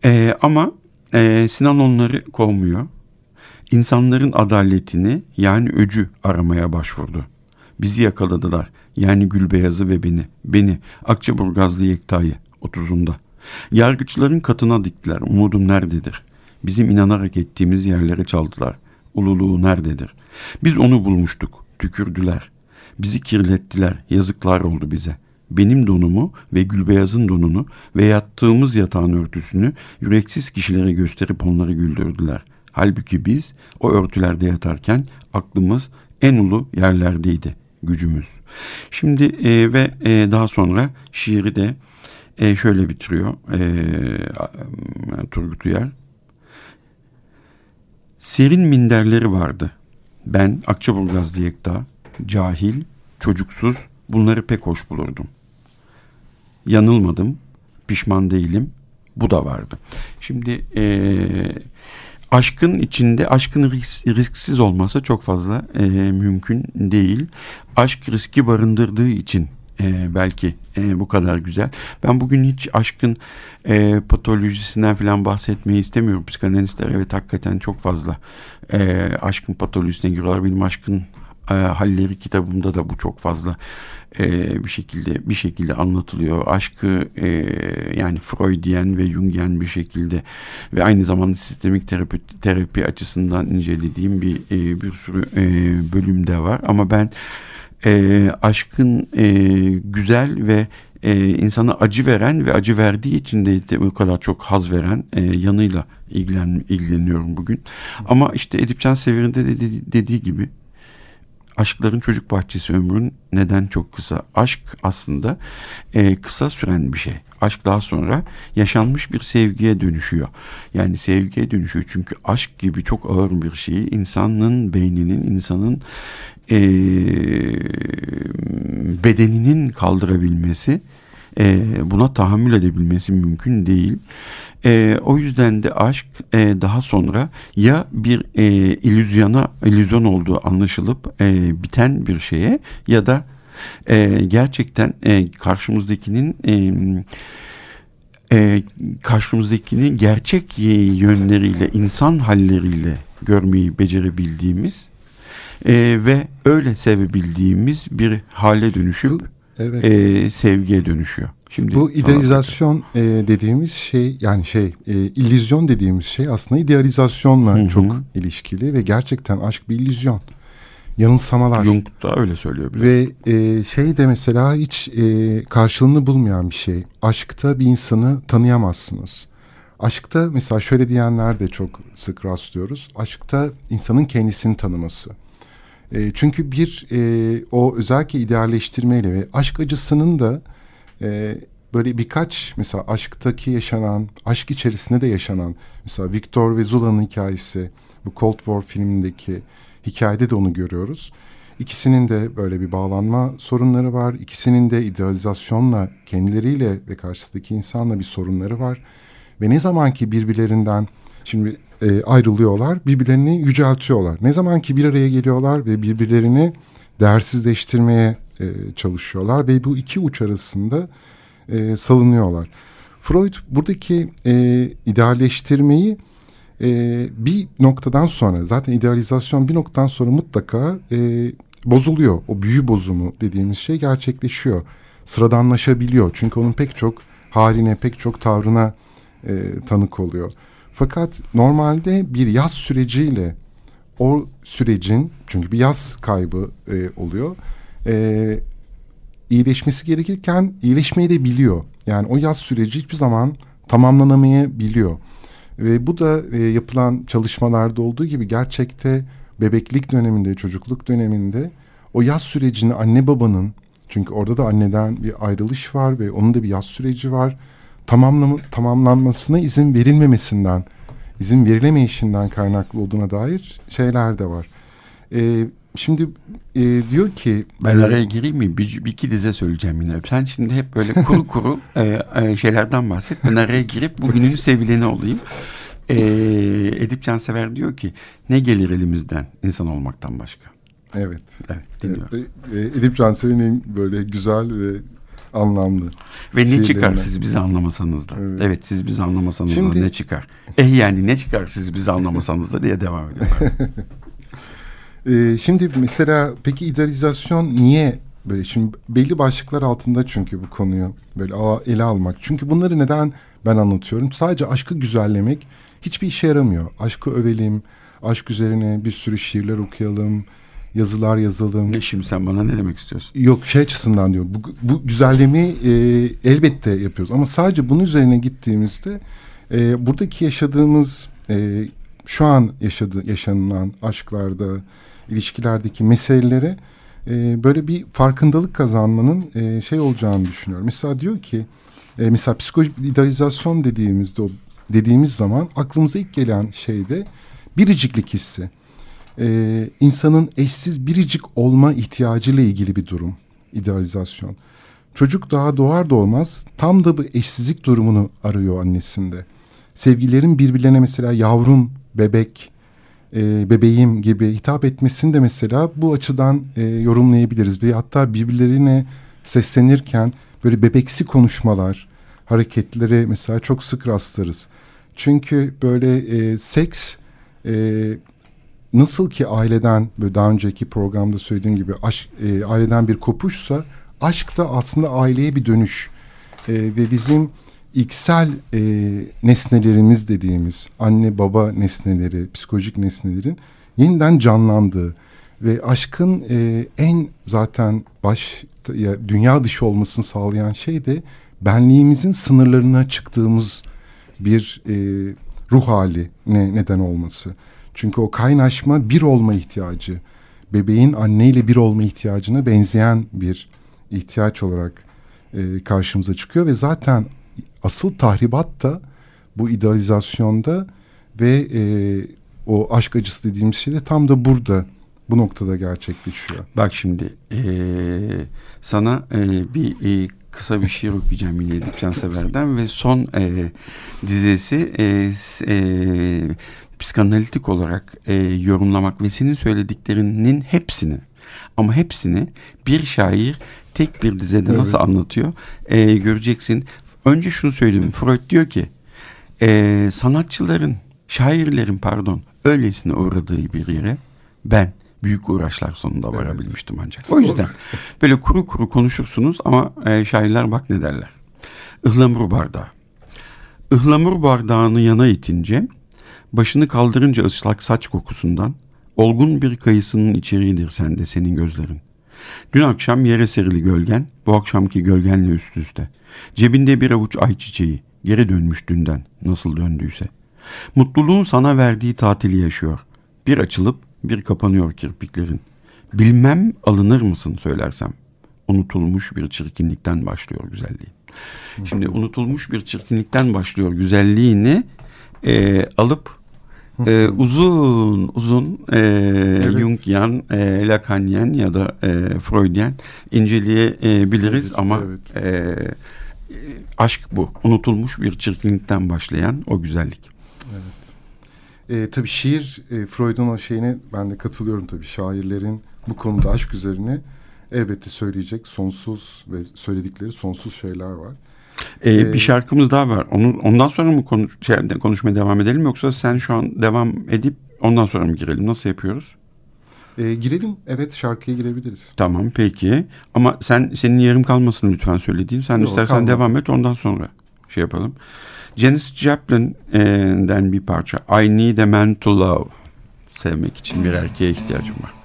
E, ama e, Sinan onları kovmuyor. İnsanların adaletini yani öcü aramaya başvurdu. Bizi yakaladılar. Yani Gülbeyaz'ı ve beni. Beni Akçaburgazlı Yekta'yı 30'unda. Yargıçların katına diktiler. Umudum nerededir? Bizim inanarak ettiğimiz yerlere çaldılar. Ululuğu nerededir? Biz onu bulmuştuk. Tükürdüler. Bizi kirlettiler. Yazıklar oldu bize. Benim donumu ve Gülbeyaz'ın donunu ve yattığımız yatağın örtüsünü yüreksiz kişilere gösterip onları güldürdüler. Halbuki biz o örtülerde yatarken aklımız en ulu yerlerdeydi gücümüz. Şimdi e, ve e, daha sonra şiiri de e, şöyle bitiriyor e, Turgut Uyar. Serin minderleri vardı. Ben Akçaburgaz Yekta, cahil, çocuksuz bunları pek hoş bulurdum. Yanılmadım, pişman değilim, bu da vardı. Şimdi e, aşkın içinde aşkın risk, risksiz olması çok fazla e, mümkün değil. Aşk riski barındırdığı için e, belki e, bu kadar güzel. Ben bugün hiç aşkın e, patolojisinden falan bahsetmeyi istemiyorum. Psikanalistler evet hakikaten çok fazla e, aşkın patolojisine giriyorlar. Benim aşkın e, halleri kitabımda da bu çok fazla e, bir şekilde bir şekilde anlatılıyor. Aşkı e, yani Freudian ve Jungian bir şekilde ve aynı zamanda sistemik terapi, terapi açısından incelediğim bir e, bir sürü e, bölümde var. Ama ben e, aşkın e, güzel ve e, insana acı veren ve acı verdiği için de, bu kadar çok haz veren e, yanıyla ilgilen, ilgileniyorum bugün. Ama işte Edip Can Sever'in de dediği gibi aşkların çocuk bahçesi ömrün neden çok kısa? Aşk aslında e, kısa süren bir şey. Aşk daha sonra yaşanmış bir sevgiye dönüşüyor. Yani sevgiye dönüşüyor çünkü aşk gibi çok ağır bir şeyi insanın beyninin, insanın e, bedeninin kaldırabilmesi e, buna tahammül edebilmesi mümkün değil. E, o yüzden de aşk e, daha sonra ya bir e, illüzyona illüzyon olduğu anlaşılıp e, biten bir şeye ya da e, gerçekten e, karşımızdakinin e, e, karşımızdakini gerçek yönleriyle, insan halleriyle görmeyi becerebildiğimiz e, ve öyle sevebildiğimiz bir hale dönüşüp evet. e, sevgiye dönüşüyor. Şimdi bu idealizasyon e, dediğimiz şey yani şey e, illüzyon dediğimiz şey aslında idealizasyonla Hı-hı. çok ilişkili ve gerçekten aşk bir illüzyon. Yanılsamalar. Jung da öyle söylüyor. Bile. Ve e, şey de mesela hiç e, karşılığını bulmayan bir şey. Aşkta bir insanı tanıyamazsınız. Aşkta mesela şöyle diyenler de çok sık rastlıyoruz. Aşkta insanın kendisini tanıması. E, çünkü bir e, o özellikle idealleştirmeyle ve aşk acısının da e, böyle birkaç mesela aşktaki yaşanan, aşk içerisinde de yaşanan mesela Victor ve Zula'nın hikayesi bu Cold War filmindeki hikayede de onu görüyoruz. İkisinin de böyle bir bağlanma sorunları var. İkisinin de idealizasyonla kendileriyle ve karşısındaki insanla bir sorunları var. Ve ne zaman ki birbirlerinden şimdi e, ayrılıyorlar, birbirlerini yüceltiyorlar. Ne zaman ki bir araya geliyorlar ve birbirlerini değersizleştirmeye e, çalışıyorlar ve bu iki uç arasında e, salınıyorlar. Freud buradaki e, idealleştirmeyi e, bir noktadan sonra zaten idealizasyon bir noktadan sonra mutlaka e, bozuluyor. O büyü bozumu dediğimiz şey gerçekleşiyor. Sıradanlaşabiliyor. Çünkü onun pek çok haline, pek çok tavrına e, tanık oluyor. Fakat normalde bir yaz süreciyle o sürecin çünkü bir yaz kaybı e, oluyor. E, iyileşmesi gerekirken iyileşmeyi de biliyor. Yani o yaz süreci hiçbir zaman tamamlanamayabiliyor. Ve bu da e, yapılan çalışmalarda olduğu gibi gerçekte bebeklik döneminde, çocukluk döneminde o yaz sürecini anne babanın çünkü orada da anneden bir ayrılış var ve onun da bir yaz süreci var tamamlama, tamamlanmasına izin verilmemesinden, izin verilemeyişinden kaynaklı olduğuna dair şeyler de var. E, şimdi e, diyor ki... Ben e, araya gireyim mi? Bir, bir iki dize söyleyeceğim yine. Sen şimdi hep böyle kuru kuru e, e, şeylerden bahset. Ben araya girip bugünün sevileni olayım. E, Edip Cansever diyor ki ne gelir elimizden insan olmaktan başka? Evet. Evet dinliyorum. E, Edip Cansever'in böyle güzel ve anlamlı. Ve ne çıkar siz bizi anlamasanız da. Evet, evet siz bizi anlamasanız Şimdi, da ne çıkar? Eh yani ne çıkar siz bizi anlamasanız da diye devam ediyor. ee, şimdi mesela peki idealizasyon niye böyle şimdi belli başlıklar altında çünkü bu konuyu böyle ele almak. Çünkü bunları neden ben anlatıyorum? Sadece aşkı güzellemek hiçbir işe yaramıyor. Aşkı övelim, aşk üzerine bir sürü şiirler okuyalım, yazılar yazalım. Ne şimdi sen bana ne demek istiyorsun? Yok şey açısından diyorum. Bu, bu güzellemi e, elbette yapıyoruz. Ama sadece bunun üzerine gittiğimizde e, buradaki yaşadığımız e, şu an yaşadığı yaşanılan aşklarda, ilişkilerdeki meselelere e, böyle bir farkındalık kazanmanın e, şey olacağını düşünüyorum. Mesela diyor ki e, mesela psikolojik idealizasyon dediğimizde o dediğimiz zaman aklımıza ilk gelen şey de biriciklik hissi e, insanın eşsiz biricik olma ihtiyacıyla ilgili bir durum. idealizasyon. Çocuk daha doğar doğmaz tam da bu eşsizlik durumunu arıyor annesinde. Sevgilerin birbirlerine mesela yavrum, bebek, e, bebeğim gibi hitap etmesini de mesela bu açıdan e, yorumlayabiliriz. Ve hatta birbirlerine seslenirken böyle bebeksi konuşmalar, hareketleri mesela çok sık rastlarız. Çünkü böyle e, seks e, nasıl ki aileden böyle daha önceki programda söylediğim gibi aşk, e, aileden bir kopuşsa aşk da aslında aileye bir dönüş e, ve bizim iksel e, nesnelerimiz dediğimiz anne baba nesneleri psikolojik nesnelerin yeniden canlandığı ve aşkın e, en zaten baş ya, dünya dışı olmasını sağlayan şey de benliğimizin sınırlarına çıktığımız bir e, ruh hali ne neden olması. Çünkü o kaynaşma bir olma ihtiyacı. bebeğin anneyle bir olma ihtiyacına benzeyen bir ihtiyaç olarak e, karşımıza çıkıyor ve zaten asıl tahribat da bu idealizasyonda ve e, o aşk acısı dediğimiz şey de tam da burada bu noktada gerçekleşiyor. Bak şimdi e, sana e, bir e, kısa bir şiir okuyacağım yine Edip Cansever'den ve son e, dizesi e, e, psikanalitik olarak e, yorumlamak ve senin söylediklerinin hepsini ama hepsini bir şair tek bir dizede evet. nasıl anlatıyor e, göreceksin. Önce şunu söyleyeyim. Freud diyor ki e, sanatçıların, şairlerin pardon öylesine uğradığı bir yere ben büyük uğraşlar sonunda varabilmiştim evet. ancak. O yüzden böyle kuru kuru konuşursunuz ama e, şairler bak ne derler. Ihlamur bardağı. Ihlamur bardağını yana itince, başını kaldırınca ıslak saç kokusundan, olgun bir kayısının içeriğidir sende senin gözlerin. Dün akşam yere serili gölgen, bu akşamki gölgenle üst üste. Cebinde bir avuç ayçiçeği, geri dönmüş dünden, nasıl döndüyse. Mutluluğun sana verdiği tatili yaşıyor. Bir açılıp bir kapanıyor kirpiklerin. Bilmem alınır mısın söylersem. Unutulmuş bir çirkinlikten başlıyor güzelliğin. Şimdi unutulmuş bir çirkinlikten başlıyor güzelliğini e, alıp e, uzun uzun e, evet. Jungian, e, Lacanien ya da e, Freudian inceleyebiliriz evet, ama evet. E, aşk bu. Unutulmuş bir çirkinlikten başlayan o güzellik. Evet. E, tabii şiir e, Freud'un o şeyine ben de katılıyorum tabii şairlerin bu konuda aşk üzerine elbette söyleyecek sonsuz ve söyledikleri sonsuz şeyler var. Ee, ee, bir şarkımız daha var. Onu, ondan sonra mı konuş, şey, konuşmaya devam edelim yoksa sen şu an devam edip ondan sonra mı girelim? Nasıl yapıyoruz? E, girelim. Evet şarkıya girebiliriz. Tamam peki. Ama sen senin yarım kalmasın lütfen söylediğin. Sen Yok, istersen kalma. devam et ondan sonra şey yapalım. Janis Joplin'den bir parça. I need a man to love. Sevmek için bir erkeğe ihtiyacım var.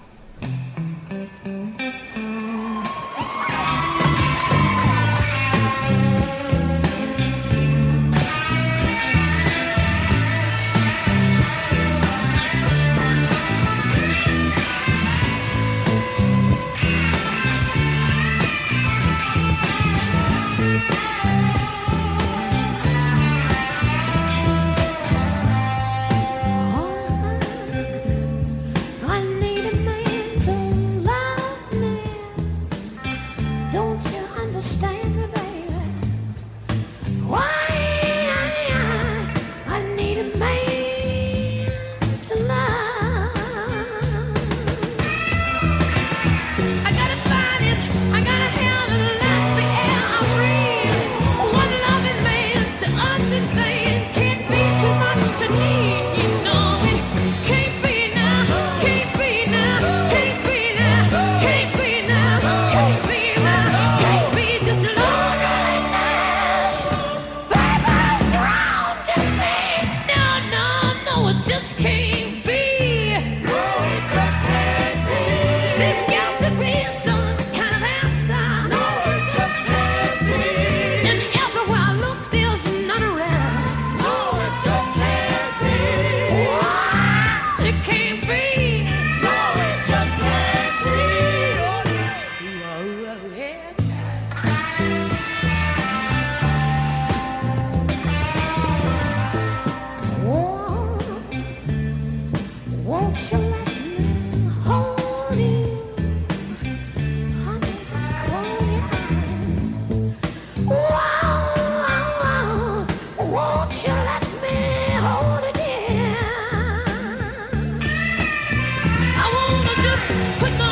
Quit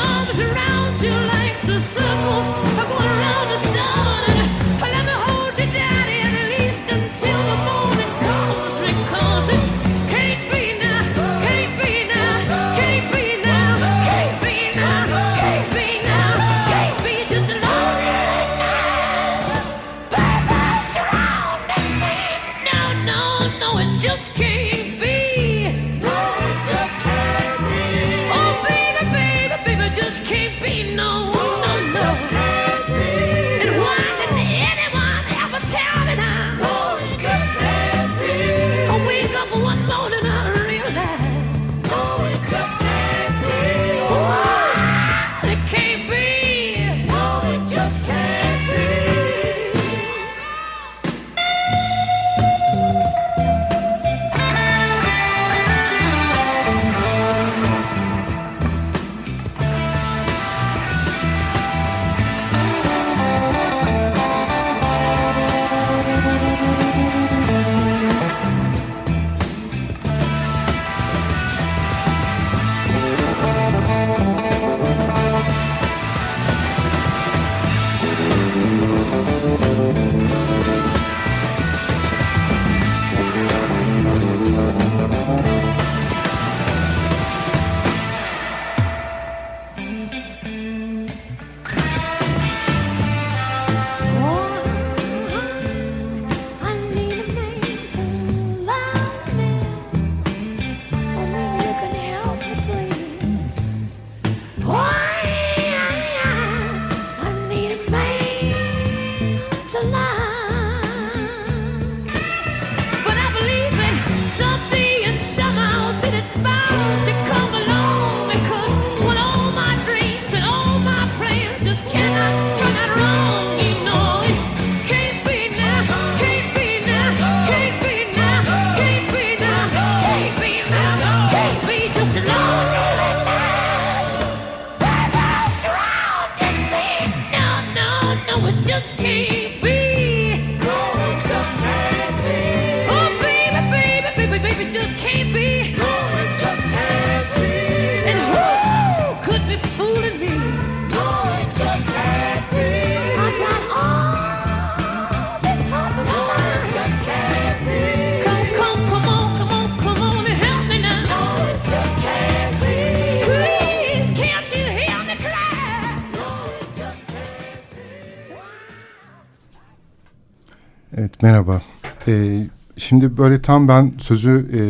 şimdi böyle tam ben sözü e,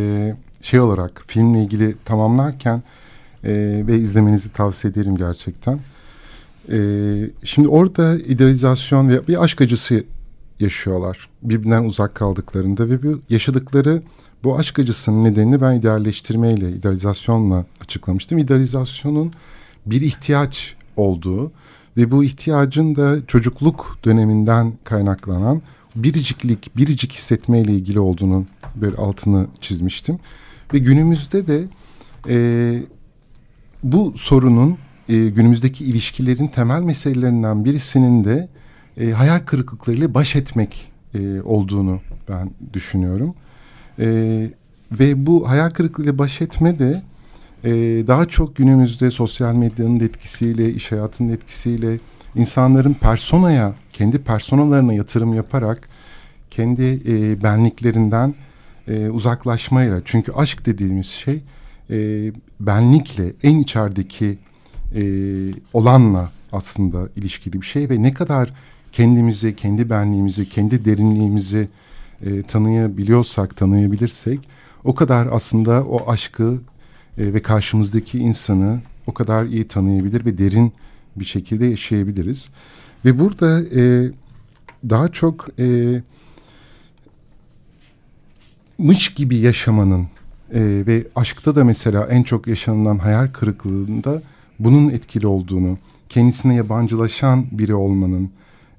şey olarak filmle ilgili tamamlarken e, ve izlemenizi tavsiye ederim gerçekten. E, şimdi orada idealizasyon ve bir aşk acısı yaşıyorlar. Birbirinden uzak kaldıklarında ve bu yaşadıkları bu aşk acısının nedenini ben idealleştirmeyle, idealizasyonla açıklamıştım. İdealizasyonun bir ihtiyaç olduğu ve bu ihtiyacın da çocukluk döneminden kaynaklanan biriciklik, biricik hissetmeyle ilgili olduğunu böyle altını çizmiştim. Ve günümüzde de e, bu sorunun e, günümüzdeki ilişkilerin temel meselelerinden birisinin de e, hayal kırıklıklarıyla baş etmek e, olduğunu ben düşünüyorum. E, ve bu hayal kırıklığıyla baş etme de e, daha çok günümüzde sosyal medyanın etkisiyle, iş hayatının etkisiyle insanların personaya, kendi personalarına yatırım yaparak kendi e, benliklerinden e, uzaklaşmayla. Çünkü aşk dediğimiz şey e, benlikle, en içerideki e, olanla aslında ilişkili bir şey ve ne kadar kendimizi, kendi benliğimizi, kendi derinliğimizi e, tanıyabiliyorsak, tanıyabilirsek o kadar aslında o aşkı e, ve karşımızdaki insanı o kadar iyi tanıyabilir ve derin bir şekilde yaşayabiliriz. Ve burada e, daha çok e, mış gibi yaşamanın e, ve aşkta da mesela en çok yaşanılan hayal kırıklığında bunun etkili olduğunu, kendisine yabancılaşan biri olmanın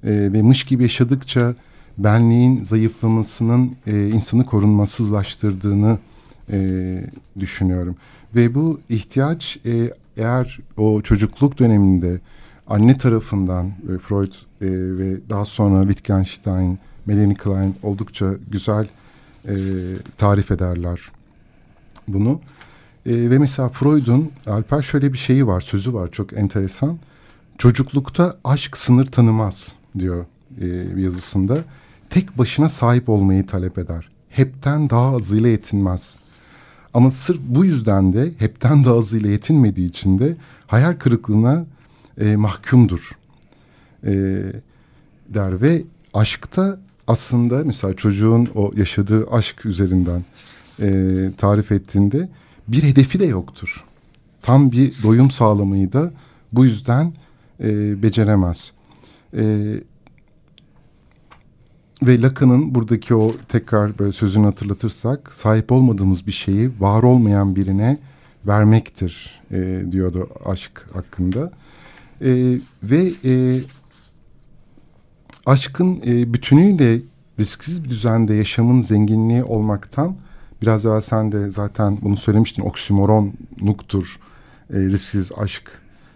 e, ve mış gibi yaşadıkça benliğin zayıflamasının e, insanı korunmasızlaştırdığını e, düşünüyorum. Ve bu ihtiyaç e, eğer o çocukluk döneminde anne tarafından e, Freud e, ve daha sonra Wittgenstein, Melanie Klein oldukça güzel e, tarif ederler bunu. E, ve mesela Freud'un Alper şöyle bir şeyi var, sözü var çok enteresan. Çocuklukta aşk sınır tanımaz diyor e, yazısında. Tek başına sahip olmayı talep eder. Hepten daha azıyla yetinmez. Ama sırf bu yüzden de hepten daha azıyla yetinmediği için de hayal kırıklığına e, mahkumdur. E, der ve aşkta aslında mesela çocuğun o yaşadığı aşk üzerinden e, tarif ettiğinde bir hedefi de yoktur. Tam bir doyum sağlamayı da bu yüzden e, beceremez. E, ve Lacan'ın buradaki o tekrar böyle sözünü hatırlatırsak sahip olmadığımız bir şeyi var olmayan birine vermektir e, diyordu aşk hakkında. E, ve e, aşkın e, bütünüyle risksiz bir düzende yaşamın zenginliği olmaktan biraz evvel sen de zaten bunu söylemiştin oksimoronluktur e, risksiz aşk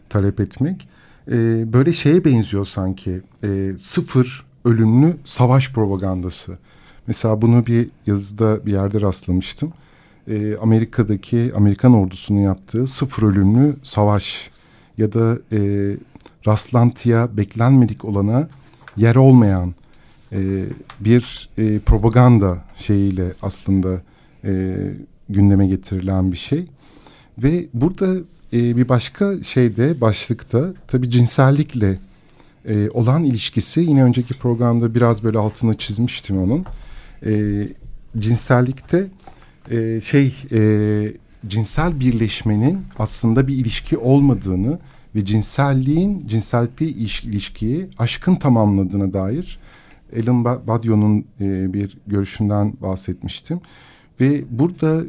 talep etmek. E, böyle şeye benziyor sanki e, sıfır ölümlü savaş propagandası. Mesela bunu bir yazıda bir yerde rastlamıştım. E, Amerika'daki Amerikan ordusunun yaptığı sıfır ölümlü savaş ya da e, rastlantıya beklenmedik olana yer olmayan e, bir e, propaganda şeyiyle aslında e, gündeme getirilen bir şey. Ve burada e, bir başka şeyde başlıkta tabii cinsellikle e, olan ilişkisi yine önceki programda biraz böyle altını çizmiştim onun. E, cinsellikte e, şey e, cinsel birleşmenin aslında bir ilişki olmadığını ve cinselliğin cinsellikli ilişkiyi aşkın tamamladığına dair Ellen Badio'nun e, bir görüşünden bahsetmiştim. Ve burada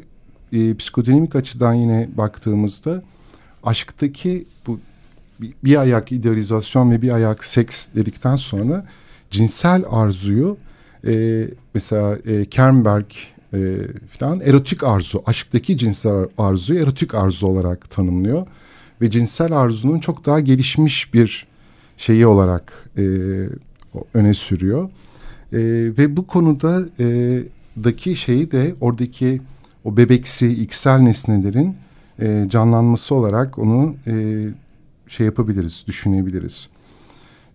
e, psikodinamik açıdan yine baktığımızda aşktaki bu bir, bir ayak idealizasyon ve bir ayak seks dedikten sonra cinsel arzuyu e, mesela e, Kernberg e, falan erotik arzu, aşktaki cinsel arzuyu erotik arzu olarak tanımlıyor ve cinsel arzunun çok daha gelişmiş bir şeyi olarak e, öne sürüyor. E, ve bu konuda e, daki şeyi de oradaki o bebeksi iksel nesnelerin e, canlanması olarak onu e, şey yapabiliriz, düşünebiliriz.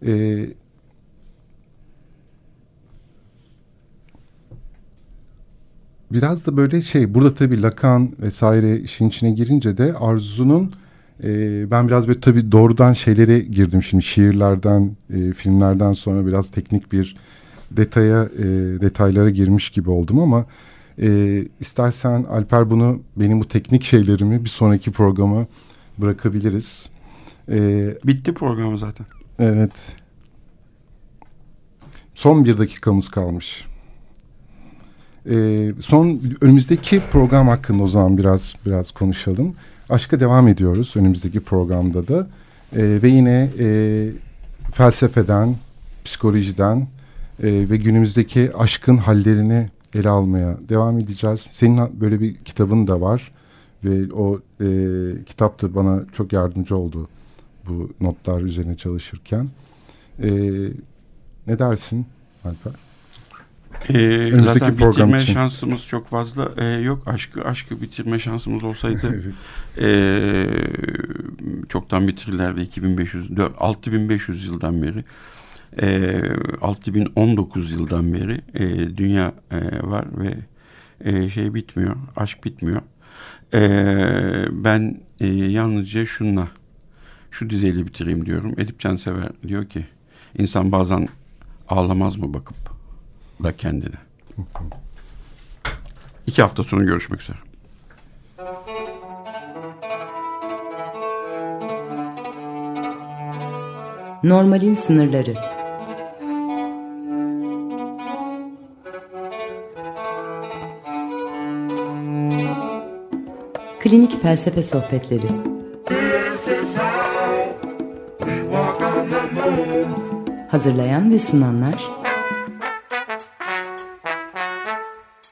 E, biraz da böyle şey burada tabii Lacan vesaire işin içine girince de Arzu'nun e, ben biraz böyle tabii doğrudan şeylere girdim şimdi şiirlerden, e, filmlerden sonra biraz teknik bir detaya e, detaylara girmiş gibi oldum ama e, istersen Alper bunu benim bu teknik şeylerimi bir sonraki programa bırakabiliriz. E, Bitti programı zaten. Evet. Son bir dakikamız kalmış. E, son önümüzdeki program hakkında o zaman biraz biraz konuşalım. Aşka devam ediyoruz önümüzdeki programda da e, ve yine e, felsefeden, psikolojiden e, ve günümüzdeki aşkın hallerini ele almaya devam edeceğiz. Senin böyle bir kitabın da var ve o e, kitap da bana çok yardımcı oldu bu notlar üzerine çalışırken. E, ne dersin Alper? Ee, zaten bitirme için. şansımız çok fazla ee, yok. Aşkı aşkı bitirme şansımız olsaydı e, çoktan bitirirlerdi 2500 6500 yıldan beri. E, 6019 yıldan beri e, dünya e, var ve e, şey bitmiyor. Aşk bitmiyor. E, ben e, yalnızca şunla şu dizeyle bitireyim diyorum. Edip Cansever diyor ki insan bazen ağlamaz mı bakıp da kendine. İki hafta sonra görüşmek üzere. Normalin sınırları Klinik Felsefe Sohbetleri Hazırlayan ve sunanlar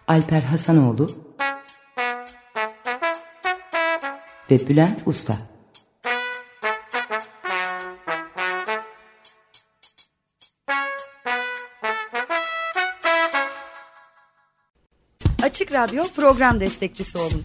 Alper Hasanoğlu ve Bülent Usta. Açık Radyo program destekçisi olun.